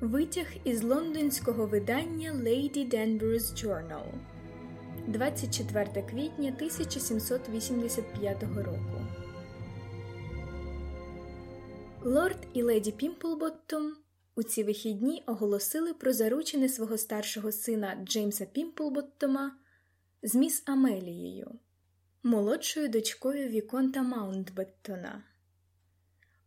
Витяг із лондонського видання Lady Danvers Journal 24 квітня 1785 року. Лорд і леді Пімплботтом у ці вихідні оголосили про заручини свого старшого сина Джеймса Пімплботтома з міс Амелією, молодшою дочкою Віконта Маунтбеттона.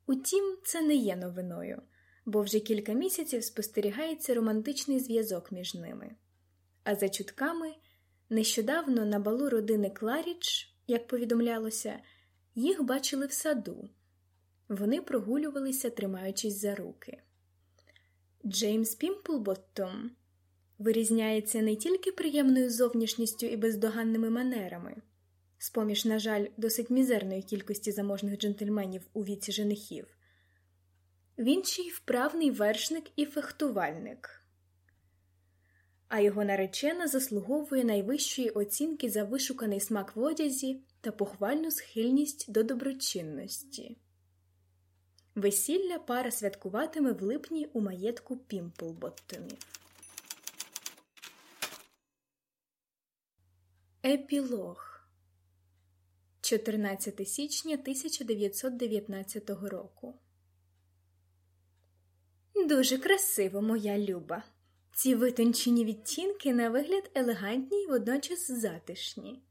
Утім, це не є новиною бо вже кілька місяців спостерігається романтичний зв'язок між ними. А за чутками, нещодавно на балу родини Кларіч, як повідомлялося, їх бачили в саду. Вони прогулювалися, тримаючись за руки. Джеймс Пімплботтом вирізняється не тільки приємною зовнішністю і бездоганними манерами, з поміж, на жаль, досить мізерної кількості заможних джентльменів у віці женихів. Він ще й вправний вершник і фехтувальник, а його наречена заслуговує найвищої оцінки за вишуканий смак в одязі та похвальну схильність до доброчинності. Весілля пара святкуватиме в липні у маєтку Пімплботтомів. Епілог 14 січня 1919 року Дуже красиво, моя люба. Ці витончені відтінки на вигляд елегантні й водночас затишні.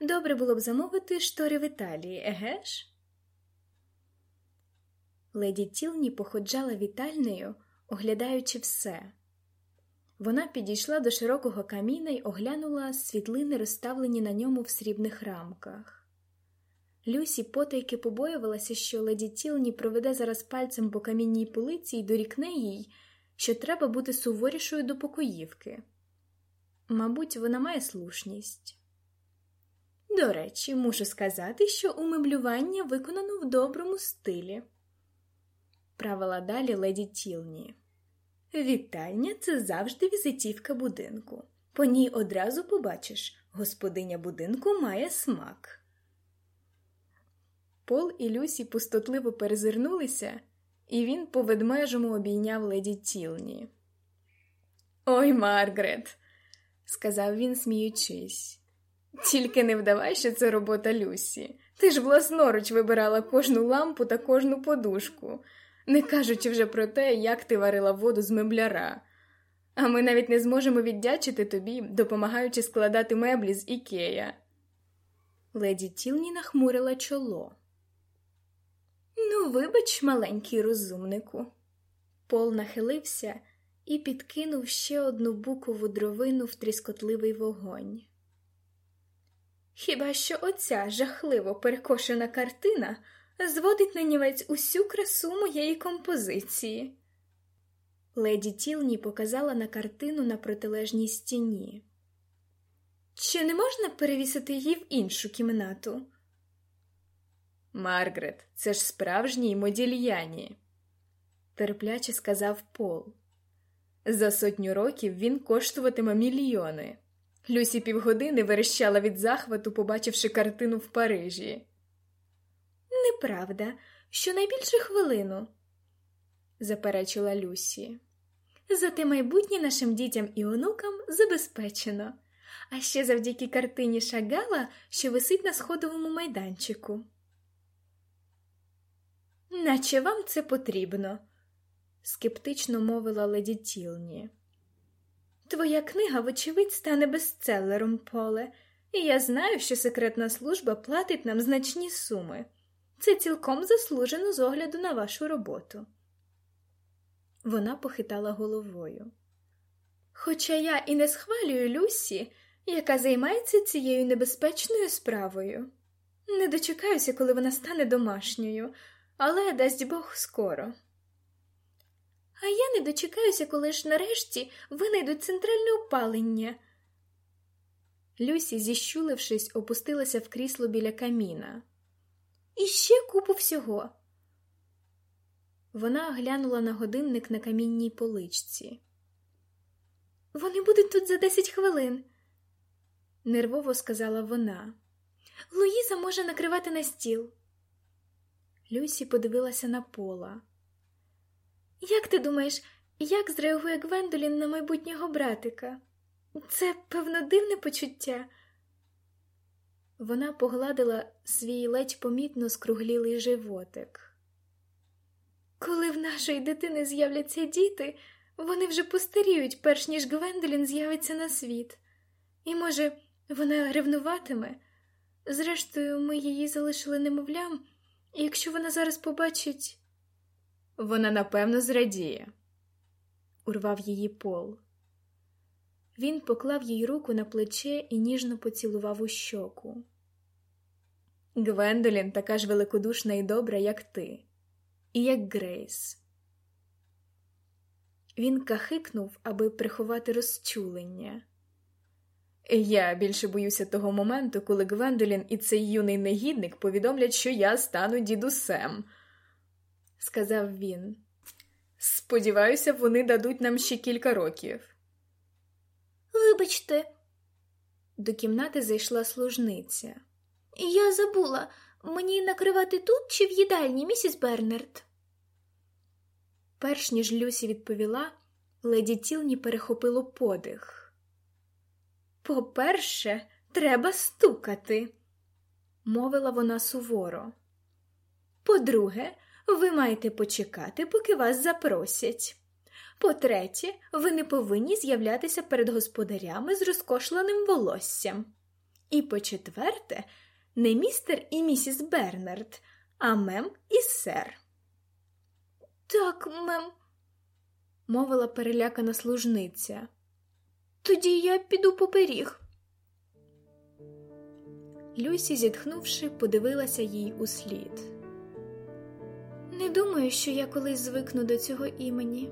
Добре було б замовити штори в Італії, еге ж? Леді Тілні походжала вітальнею, оглядаючи все. Вона підійшла до широкого каміна й оглянула світлини, розставлені на ньому в срібних рамках. Люсі потайки побоювалася, що леді Тілні проведе зараз пальцем по камінній полиці і дорікне їй, що треба бути суворішою до покоївки. Мабуть, вона має слушність. До речі, мушу сказати, що умеблювання виконано в доброму стилі, правила далі леді Тілні. Вітальня це завжди візитівка будинку. По ній одразу побачиш, господиня будинку має смак. Пол і Люсі пустотливо перезирнулися, і він по ведмежому обійняв леді Тілні. Ой, Маргарет, сказав він, сміючись. Тільки не вдавай, що це робота Люсі. Ти ж власноруч вибирала кожну лампу та кожну подушку, не кажучи вже про те, як ти варила воду з мебляра. А ми навіть не зможемо віддячити тобі, допомагаючи складати меблі з Ікея. Леді Тілні нахмурила чоло. Вибач, маленький розумнику. Пол нахилився і підкинув ще одну букову дровину в тріскотливий вогонь. Хіба що оця жахливо перекошена картина зводить на нівець усю красу моєї композиції? Леді Тілні показала на картину на протилежній стіні. Чи не можна перевісити її в іншу кімнату? Маргарет, це ж справжній модільяні, терпляче сказав Пол. За сотню років він коштуватиме мільйони. Люсі півгодини верещала від захвату, побачивши картину в Парижі. Неправда, що найбільше хвилину, заперечила Люсі. Зате майбутнє нашим дітям і онукам забезпечено, а ще завдяки картині Шагала, що висить на сходовому майданчику. Наче вам це потрібно, скептично мовила леді Тілні. Твоя книга, вочевидь, стане бестселером, поле, і я знаю, що секретна служба платить нам значні суми. Це цілком заслужено з огляду на вашу роботу. Вона похитала головою. Хоча я і не схвалюю Люсі, яка займається цією небезпечною справою. Не дочекаюся, коли вона стане домашньою але дасть Бог скоро. А я не дочекаюся, коли ж нарешті винайдуть центральне опалення. Люсі, зіщулившись, опустилася в крісло біля каміна. І ще купу всього. Вона оглянула на годинник на камінній поличці. Вони будуть тут за десять хвилин, нервово сказала вона. Луїза може накривати на стіл. Люсі подивилася на пола. Як ти думаєш, Як зреагує Гвендолін на майбутнього братика? Це, певно, дивне почуття. Вона погладила свій ледь помітно скруглілий животик. Коли в нашої дитини з'являться діти, вони вже постаріють, перш ніж Гвендолін з'явиться на світ. І, може, вона ревнуватиме. Зрештою, ми її залишили немовлям, якщо вона зараз побачить. Вона напевно зрадіє, урвав її пол. Він поклав їй руку на плече і ніжно поцілував у щоку. Гвендолін така ж великодушна і добра, як ти, і як Грейс. Він кахикнув, аби приховати розчулення. Я більше боюся того моменту, коли Гвендолін і цей юний негідник повідомлять, що я стану дідусем, сказав він. Сподіваюся, вони дадуть нам ще кілька років. Вибачте, до кімнати зайшла служниця. Я забула, мені накривати тут чи в їдальні, місіс Бернард? Перш ніж Люсі відповіла, леді Тілні перехопило подих. По-перше, треба стукати, мовила вона суворо. По-друге, ви маєте почекати, поки вас запросять. По-третє, ви не повинні з'являтися перед господарями з розкошленим волоссям. І по четверте, не містер і місіс Бернард, а мем і сер. Так, мем, мовила перелякана служниця. Тоді я піду поперіг. Люсі, зітхнувши, подивилася їй услід. Не думаю, що я колись звикну до цього імені.